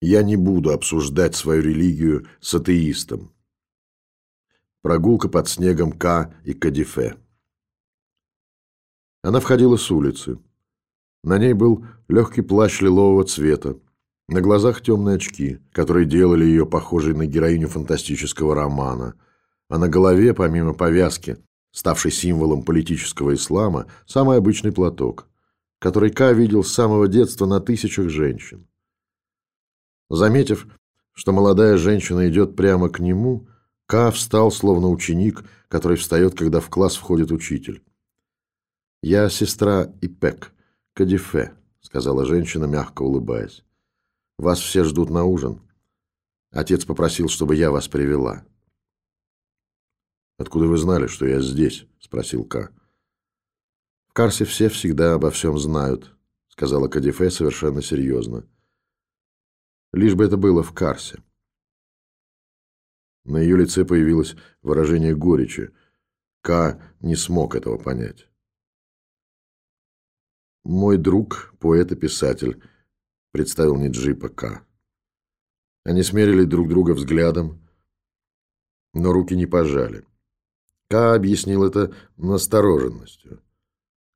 Я не буду обсуждать свою религию с атеистом. Прогулка под снегом К и Кадифе. Она входила с улицы. На ней был легкий плащ лилового цвета, на глазах темные очки, которые делали ее похожей на героиню фантастического романа, а на голове, помимо повязки, ставшей символом политического ислама, самый обычный платок, который Ка видел с самого детства на тысячах женщин. Заметив, что молодая женщина идет прямо к нему, Ка встал, словно ученик, который встает, когда в класс входит учитель. «Я сестра Ипек, Кадифе», — сказала женщина, мягко улыбаясь. «Вас все ждут на ужин. Отец попросил, чтобы я вас привела». «Откуда вы знали, что я здесь?» — спросил Ка. «В Карсе все всегда обо всем знают», — сказала Кадифе совершенно серьезно. Лишь бы это было в Карсе. На ее лице появилось выражение горечи. Ка не смог этого понять. «Мой друг, поэт и писатель», — представил Ниджипа К. Они смерили друг друга взглядом, но руки не пожали. Ка объяснил это настороженностью.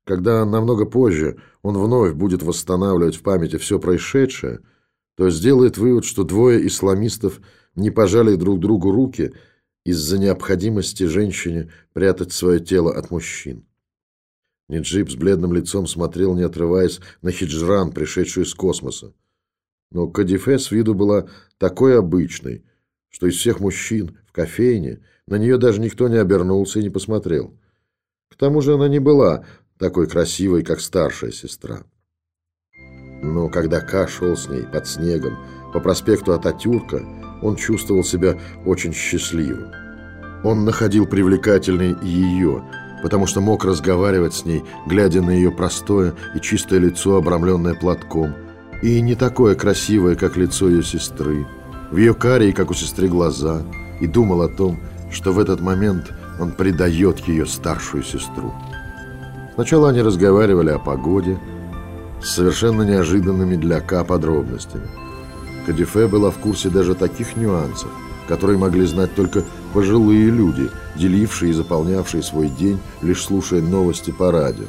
Когда намного позже он вновь будет восстанавливать в памяти все происшедшее — то сделает вывод, что двое исламистов не пожали друг другу руки из-за необходимости женщине прятать свое тело от мужчин. Ниджип с бледным лицом смотрел, не отрываясь, на хиджран, пришедшую из космоса. Но Кадифе с виду была такой обычной, что из всех мужчин в кофейне на нее даже никто не обернулся и не посмотрел. К тому же она не была такой красивой, как старшая сестра. Но когда Ка шел с ней под снегом по проспекту Ататюрка, он чувствовал себя очень счастливым. Он находил привлекательной ее, потому что мог разговаривать с ней, глядя на ее простое и чистое лицо, обрамленное платком, и не такое красивое, как лицо ее сестры, в ее карие, как у сестры, глаза, и думал о том, что в этот момент он предает ее старшую сестру. Сначала они разговаривали о погоде, совершенно неожиданными для К подробностями. Кадифе была в курсе даже таких нюансов, которые могли знать только пожилые люди, делившие и заполнявшие свой день, лишь слушая новости по радио.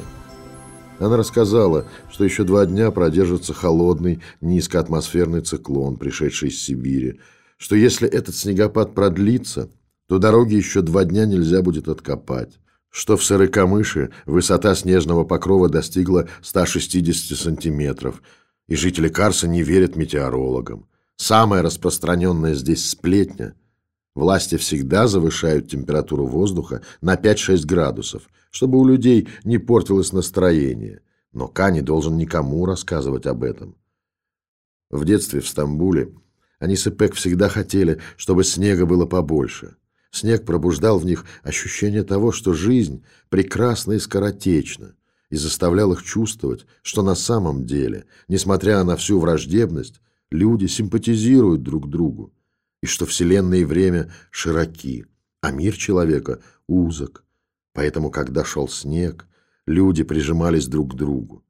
Она рассказала, что еще два дня продержится холодный, низкоатмосферный циклон, пришедший из Сибири, что если этот снегопад продлится, то дороги еще два дня нельзя будет откопать что в Сырокамыше высота снежного покрова достигла 160 сантиметров, и жители Карса не верят метеорологам. Самая распространенная здесь сплетня. Власти всегда завышают температуру воздуха на 5-6 градусов, чтобы у людей не портилось настроение. Но Кани должен никому рассказывать об этом. В детстве в Стамбуле они с Ипек всегда хотели, чтобы снега было побольше. Снег пробуждал в них ощущение того, что жизнь прекрасна и скоротечна, и заставлял их чувствовать, что на самом деле, несмотря на всю враждебность, люди симпатизируют друг другу, и что Вселенная и время широки, а мир человека узок. Поэтому, когда шел снег, люди прижимались друг к другу.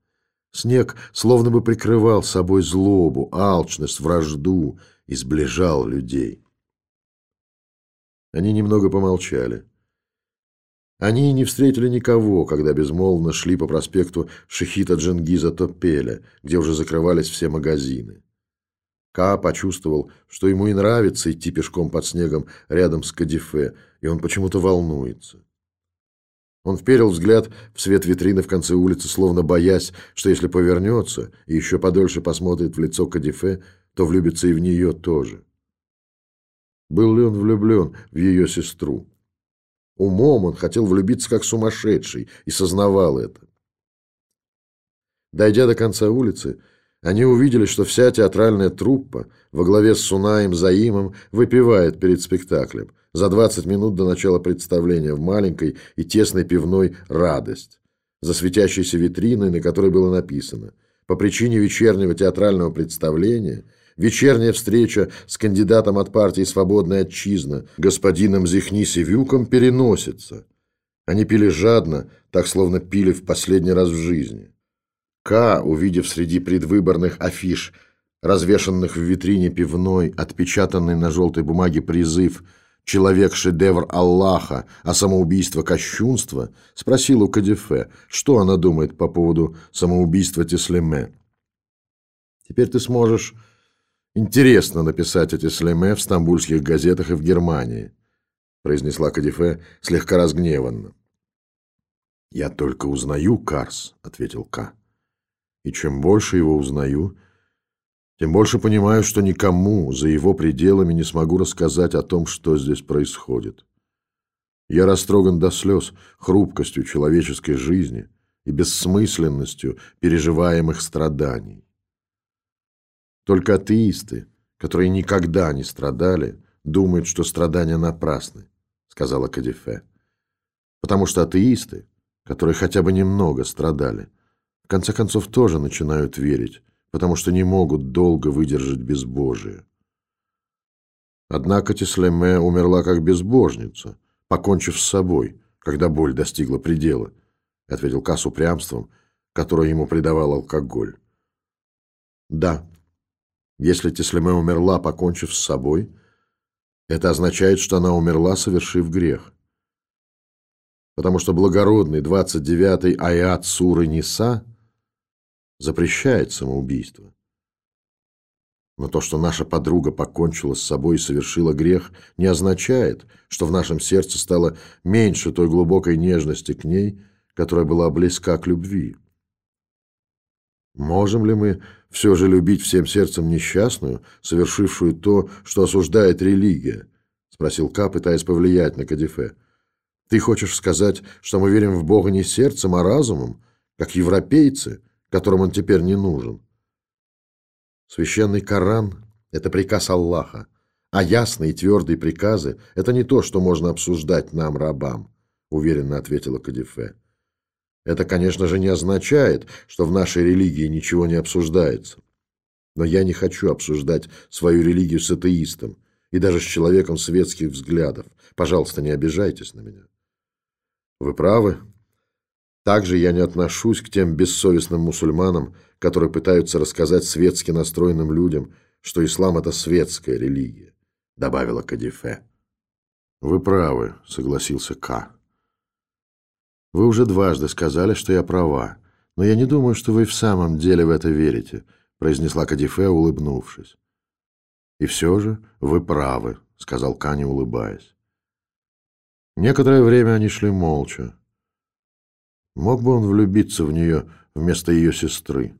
Снег словно бы прикрывал собой злобу, алчность, вражду и сближал людей. Они немного помолчали. Они не встретили никого, когда безмолвно шли по проспекту Шехита Джингиза Топеля, где уже закрывались все магазины. Ка почувствовал, что ему и нравится идти пешком под снегом рядом с Кадифе, и он почему-то волнуется. Он вперил взгляд в свет витрины в конце улицы, словно боясь, что если повернется и еще подольше посмотрит в лицо Кадифе, то влюбится и в нее тоже. Был ли он влюблен в ее сестру? Умом он хотел влюбиться как сумасшедший и сознавал это. Дойдя до конца улицы, они увидели, что вся театральная труппа во главе с Сунаем Заимом выпивает перед спектаклем за 20 минут до начала представления в маленькой и тесной пивной «Радость», за светящейся витриной, на которой было написано «По причине вечернего театрального представления – Вечерняя встреча с кандидатом от партии «Свободная отчизна» господином Зихни Севюком переносится. Они пили жадно, так словно пили в последний раз в жизни. К, увидев среди предвыборных афиш развешанных в витрине пивной, отпечатанный на желтой бумаге призыв «Человек – шедевр Аллаха, а самоубийство – кощунство», спросил у Кадифе, что она думает по поводу самоубийства Теслеме. «Теперь ты сможешь интересно написать о Теслеме в стамбульских газетах и в Германии», произнесла Кадифе слегка разгневанно. «Я только узнаю Карс», — ответил К. «И чем больше его узнаю, тем больше понимаю, что никому за его пределами не смогу рассказать о том, что здесь происходит. Я растроган до слез хрупкостью человеческой жизни и бессмысленностью переживаемых страданий. Только атеисты, которые никогда не страдали, думают, что страдания напрасны, сказала Кадифе. Потому что атеисты которые хотя бы немного страдали, в конце концов тоже начинают верить, потому что не могут долго выдержать безбожие. Однако Теслеме умерла как безбожница, покончив с собой, когда боль достигла предела, ответил Кас упрямством, которое ему придавал алкоголь. Да, если Теслеме умерла, покончив с собой, это означает, что она умерла, совершив грех потому что благородный 29-й аят суры Ниса запрещает самоубийство. Но то, что наша подруга покончила с собой и совершила грех, не означает, что в нашем сердце стало меньше той глубокой нежности к ней, которая была близка к любви. Можем ли мы все же любить всем сердцем несчастную, совершившую то, что осуждает религия? Спросил Ка, пытаясь повлиять на Кадифе. Ты хочешь сказать, что мы верим в Бога не сердцем, а разумом, как европейцы, которым он теперь не нужен? Священный Коран – это приказ Аллаха, а ясные и твердые приказы – это не то, что можно обсуждать нам, рабам, уверенно ответила Кадифе. Это, конечно же, не означает, что в нашей религии ничего не обсуждается. Но я не хочу обсуждать свою религию с атеистом и даже с человеком светских взглядов. Пожалуйста, не обижайтесь на меня. Вы правы. Также я не отношусь к тем бессовестным мусульманам, которые пытаются рассказать светски настроенным людям, что ислам – это светская религия, добавила Кадифе. Вы правы, согласился К. Вы уже дважды сказали, что я права, но я не думаю, что вы в самом деле в это верите, произнесла Кадифе, улыбнувшись. И все же вы правы, сказал Кани, улыбаясь. Некоторое время они шли молча. Мог бы он влюбиться в нее вместо ее сестры?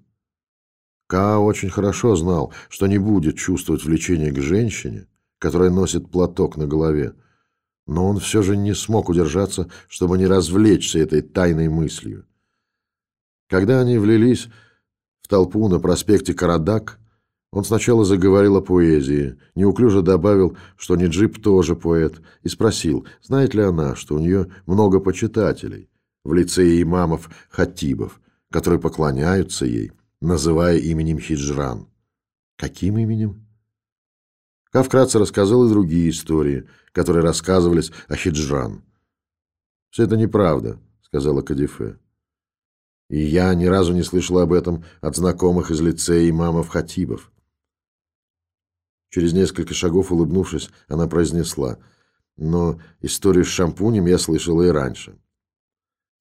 Ка очень хорошо знал, что не будет чувствовать влечение к женщине, которая носит платок на голове, но он все же не смог удержаться, чтобы не развлечься этой тайной мыслью. Когда они влились в толпу на проспекте Карадак, он сначала заговорил о поэзии, неуклюже добавил, что Ниджип тоже поэт, и спросил, знает ли она, что у нее много почитателей в лице имамов хатибов, которые поклоняются ей, называя именем Хиджран. Каким именем? Ка вкратце рассказал и другие истории, которые рассказывались о Хиджран. «Все это неправда», — сказала Кадифе. «И я ни разу не слышала об этом от знакомых из лицея имамов хатибов. Через несколько шагов, улыбнувшись, она произнесла, «Но историю с шампунем я слышала и раньше».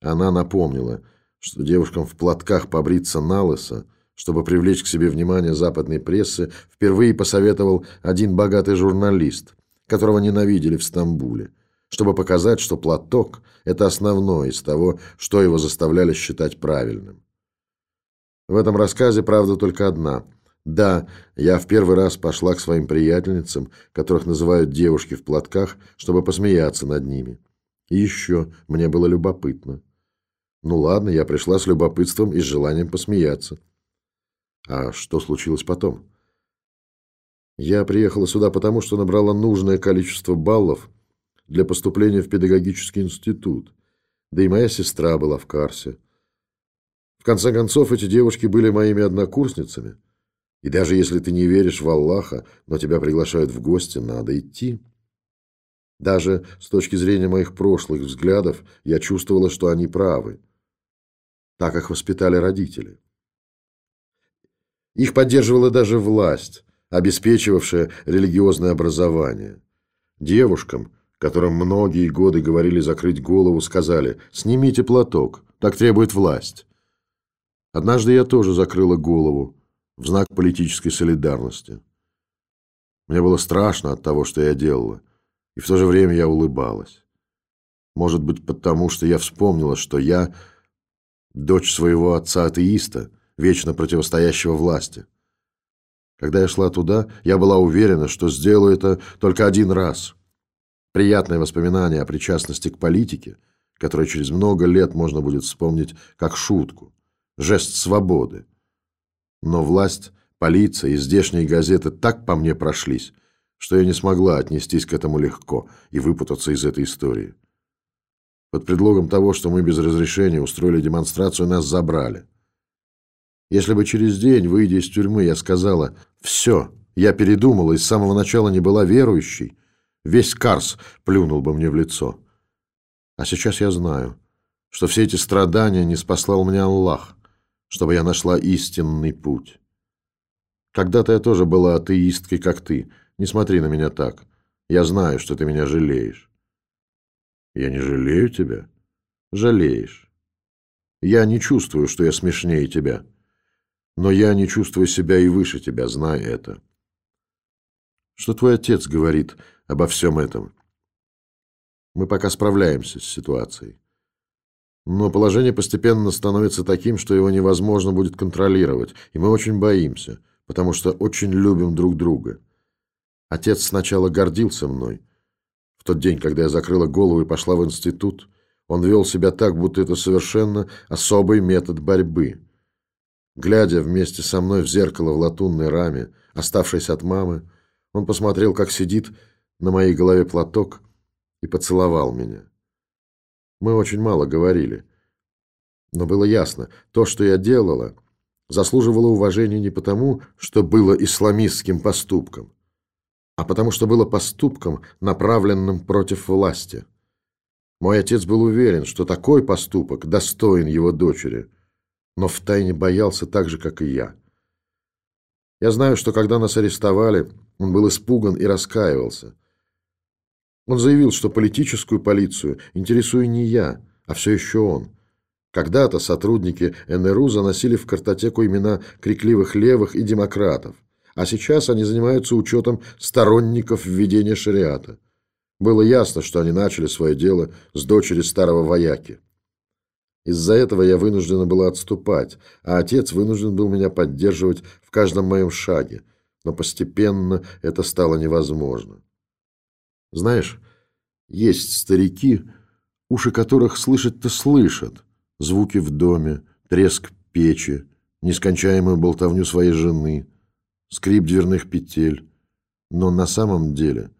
Она напомнила, что девушкам в платках побриться на лысо, чтобы привлечь к себе внимание западной прессы, впервые посоветовал один богатый журналист, которого ненавидели в Стамбуле, чтобы показать, что платок – это основное из того, что его заставляли считать правильным. В этом рассказе правда только одна – да, я в первый раз пошла к своим приятельницам, которых называют девушки в платках, чтобы посмеяться над ними. И еще мне было любопытно. Ну ладно, я пришла с любопытством и с желанием посмеяться. А что случилось потом? Я приехала сюда потому, что набрала нужное количество баллов для поступления в педагогический институт. Да и моя сестра была в Карсе. В конце концов, эти девушки были моими однокурсницами. И даже если ты не веришь в Аллаха, но тебя приглашают в гости, надо идти. Даже с точки зрения моих прошлых взглядов я чувствовала, что они правы. Так их воспитали родители. Их поддерживала даже власть, обеспечивавшая религиозное образование. Девушкам, которым многие годы говорили закрыть голову, сказали «снимите платок, так требует власть». Однажды я тоже закрыла голову в знак политической солидарности. Мне было страшно от того, что я делала, и в то же время я улыбалась. Может быть, потому что я вспомнила, что я дочь своего отца-атеиста, вечно противостоящего власти. Когда я шла туда, я была уверена, что сделаю это только один раз. Приятное воспоминание о причастности к политике, которое через много лет можно будет вспомнить как шутку, жест свободы. Но власть Полиция и здешние газеты так по мне прошлись, что я не смогла отнестись к этому легко и выпутаться из этой истории. Под предлогом того, что мы без разрешения устроили демонстрацию, нас забрали. Если бы через день, выйдя из тюрьмы, я сказала «Все, я передумала и с самого начала не была верующей», весь Карс плюнул бы мне в лицо. А сейчас я знаю, что все эти страдания не спаслал мне Аллах, чтобы я нашла истинный путь. Когда-то я тоже была атеисткой, как ты. Не смотри на меня так. Я знаю, что ты меня жалеешь. Я не жалею тебя. Жалеешь. Я не чувствую, что я смешнее тебя. Но я не чувствую себя и выше тебя, знай это. Что твой отец говорит обо всем этом? Мы пока справляемся с ситуацией. Но положение постепенно становится таким, что его невозможно будет контролировать, и мы очень боимся – потому что очень любим друг друга. Отец сначала гордился мной. В тот день, когда я закрыла голову и пошла в институт, он вел себя так, будто это совершенно особый метод борьбы. Глядя вместе со мной в зеркало в латунной раме, оставшейся от мамы, он посмотрел, как сидит на моей голове платок, и поцеловал меня. Мы очень мало говорили. Но было ясно, то, что я делала — заслуживало уважения не потому, что было исламистским поступком, а потому что было поступком, направленным против власти. Мой отец был уверен, что такой поступок достоин его дочери, но втайне боялся так же, как и я. Я знаю, что когда нас арестовали, он был испуган и раскаивался. Он заявил, что политическую полицию интересую не я, а все еще он. Когда-то сотрудники НРУ заносили в картотеку имена крикливых левых и демократов, а сейчас они занимаются учетом сторонников введения шариата. Было ясно, что они начали свое дело с дочери старого вояки. Из-за этого я вынуждена была отступать, а отец вынужден был меня поддерживать в каждом моем шаге, но постепенно это стало невозможно. Знаешь, есть старики, уши которых слышать-то слышат, звуки в доме, треск печи, нескончаемую болтовню своей жены, скрип дверных петель. Но на самом деле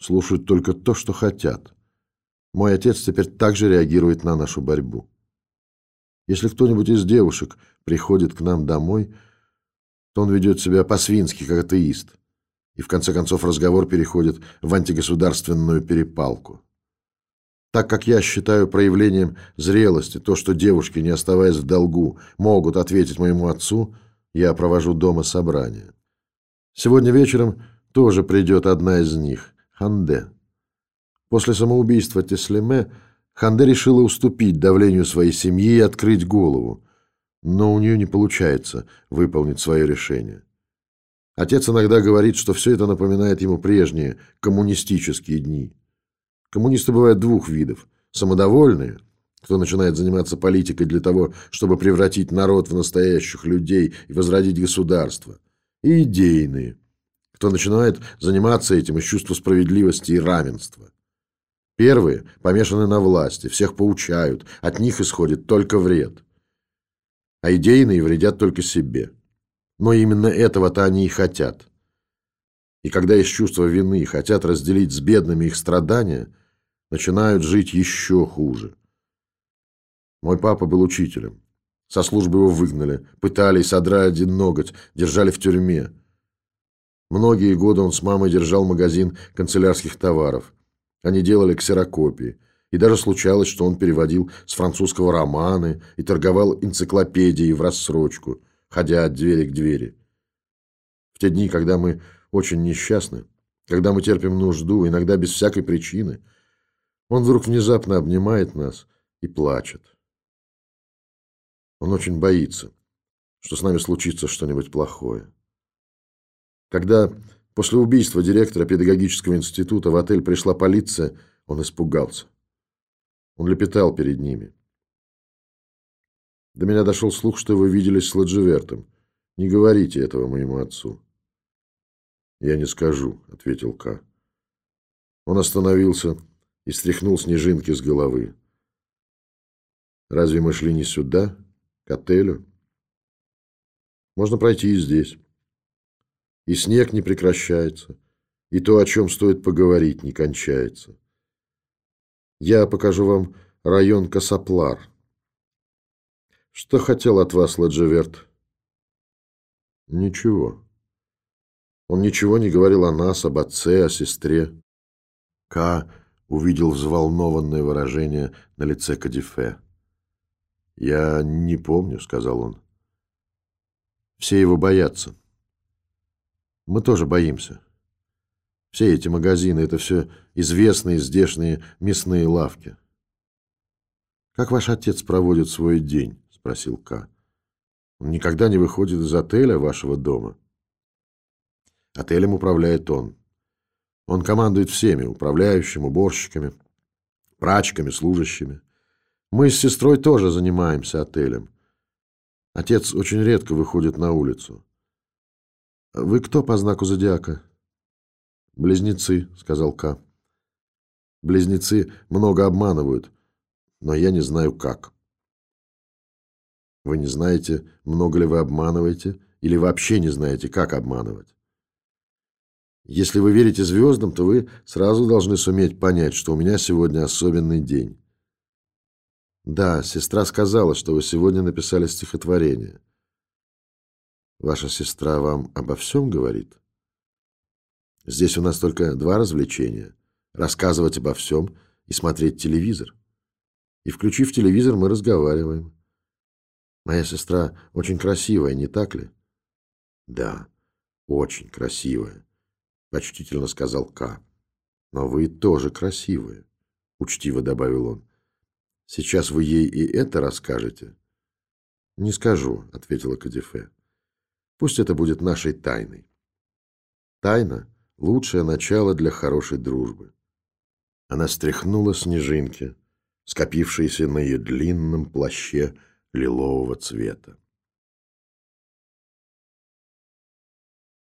слушают только то, что хотят. Мой отец теперь также реагирует на нашу борьбу. Если кто-нибудь из девушек приходит к нам домой, то он ведет себя по-свински, как атеист. И в конце концов разговор переходит в антигосударственную перепалку. Так как я считаю проявлением зрелости то, что девушки, не оставаясь в долгу, могут ответить моему отцу, я провожу дома собрание. Сегодня вечером тоже придет одна из них, Ханде. После самоубийства Теслеме Ханде решила уступить давлению своей семьи и открыть голову, но у нее не получается выполнить свое решение. Отец иногда говорит, что все это напоминает ему прежние коммунистические дни. Коммунисты бывают двух видов. Самодовольные, кто начинает заниматься политикой для того, чтобы превратить народ в настоящих людей и возродить государство. И идейные, кто начинает заниматься этим из чувства справедливости и равенства. Первые помешаны на власти, всех поучают, от них исходит только вред. А идейные вредят только себе. Но именно этого-то они и хотят. И когда из чувства вины хотят разделить с бедными их страдания – начинают жить еще хуже. Мой папа был учителем. Со службы его выгнали, пытали и содрали один ноготь, держали в тюрьме. Многие годы он с мамой держал магазин канцелярских товаров. Они делали ксерокопии. И даже случалось, что он переводил с французского романы и торговал энциклопедией в рассрочку, ходя от двери к двери. те дни, когда мы очень несчастны, когда мы терпим нужду, иногда без всякой причины, он вдруг внезапно обнимает нас и плачет. Он очень боится, что с нами случится что-нибудь плохое. Когда после убийства директора педагогического института в отель пришла полиция, он испугался. Он лепетал перед ними. До меня дошел слух, что вы виделись с Ладживертом. Не говорите этого моему отцу. Я не скажу, ответил К. Он остановился и стряхнул снежинки с головы. Разве мы шли не сюда, к отелю? Можно пройти и здесь. И снег не прекращается, и то, о чем стоит поговорить, не кончается. Я покажу вам район Касаплар. Что хотел от вас Ладжеверт? Ничего. Он ничего не говорил о нас, об отце, о сестре. К увидел взволнованное выражение на лице Кадифе. «Я не помню», — сказал он. «Все его боятся. Мы тоже боимся. Все эти магазины — это все известные здешние мясные лавки. «Как ваш отец проводит свой день?» — спросил К. «Он никогда не выходит из отеля вашего дома?» Отелем управляет он. Он командует всеми, управляющими, уборщиками, прачками, служащими. Мы с сестрой тоже занимаемся отелем. Отец очень редко выходит на улицу. Вы кто по знаку зодиака? Близнецы, сказал К. Близнецы много обманывают, но я не знаю как. Вы не знаете, много ли вы обманываете, или вообще не знаете, как обманывать. Если вы верите звездам, то вы сразу должны суметь понять, что у меня сегодня особенный день. Да, сестра сказала, что вы сегодня написали стихотворение. Ваша сестра вам обо всем говорит? Здесь у нас только два развлечения. Рассказывать обо всем и смотреть телевизор. И включив телевизор, мы разговариваем. Моя сестра очень красивая, не так ли? Да, очень красивая, почтительно сказал К. Но вы тоже красивая, учтиво добавил он. Сейчас вы ей и это расскажете? Не скажу, ответила Кадифе. Пусть это будет нашей тайной. Тайна — лучшее начало для хорошей дружбы. Она стряхнула снежинки, скопившиеся на ее длинном плаще лилового цвета.